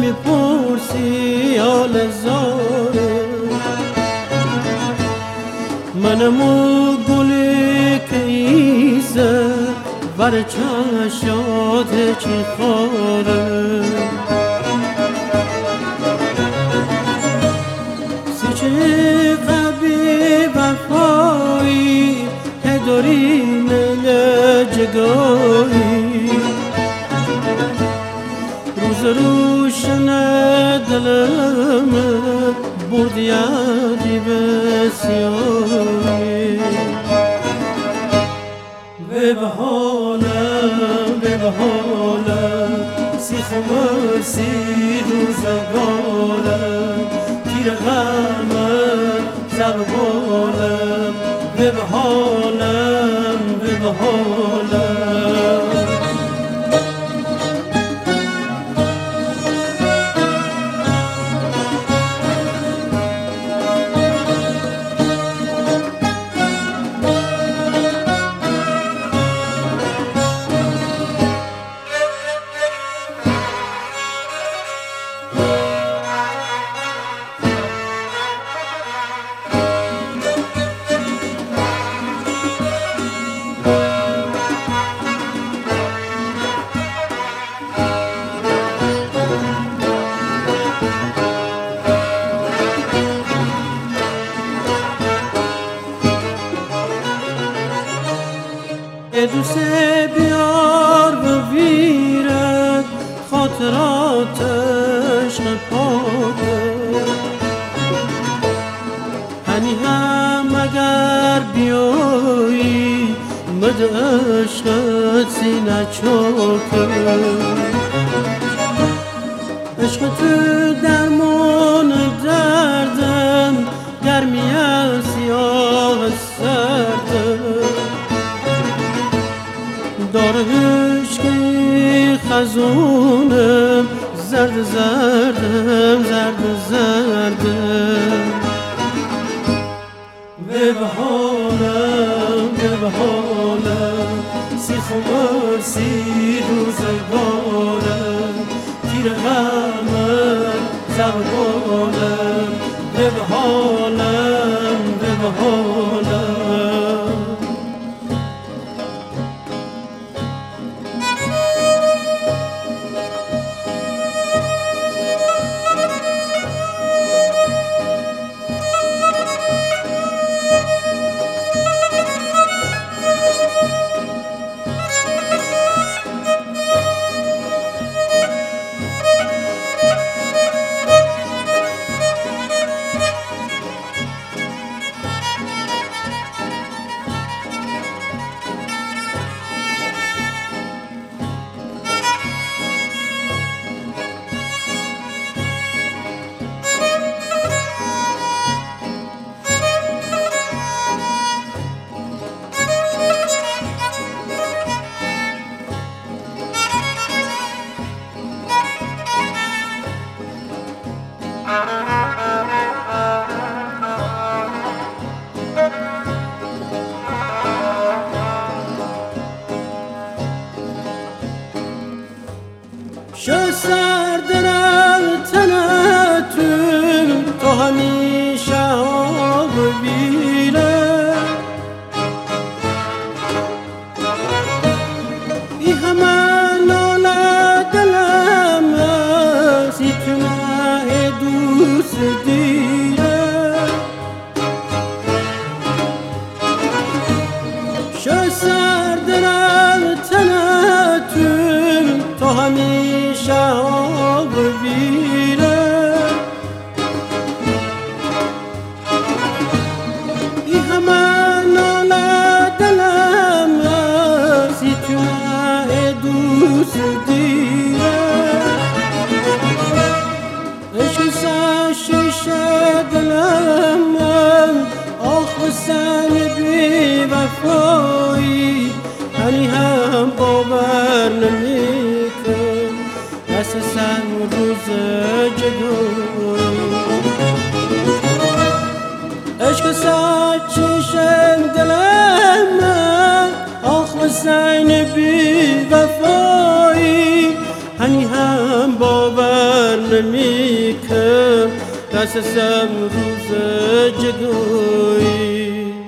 دوست نمی‌پرسی حال زاره منمو گلی که ایزه بر چشات چی خاره سیچه قبی وفایی هدوری جگایی. روز روشن دلم برد یادی بسیاری به حالم به حالم سیخ مرسی روزگارم تیر غمم زربالم به حالم به حالم بیار و ویرت خاطرات عشق پاکه. هنی هم اگر بیایی مد عشقت سینه چاکه. عشق تو درمان زرد زردم زرد زردم به بحالم به بحالم سیخ و مرسی روزگارم تیر غمم زربانم به بحالم به بحالم سر بی وفایی هنی هم باور نمی کن دست سر روز جدو عشق سر چشم دل من آخ حسین بی وفایی هنی هم باور نمی کن دست سر روز جدوی.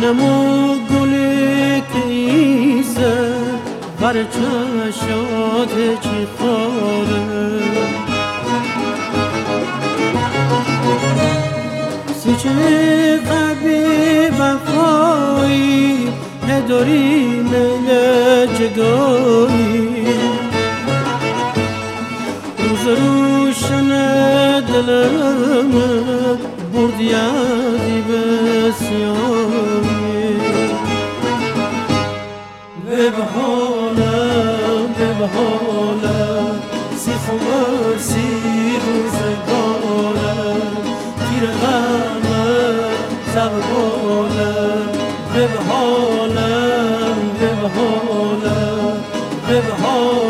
منم که ایسه بر چشات چی خاره. سی چه قبی وفایی نداری میل جگایی دلم برد یادی بسیاری به بحالم به بحالم سی خمر سی روزگارم تیر زبانم به بحالم به بحالم به بحالم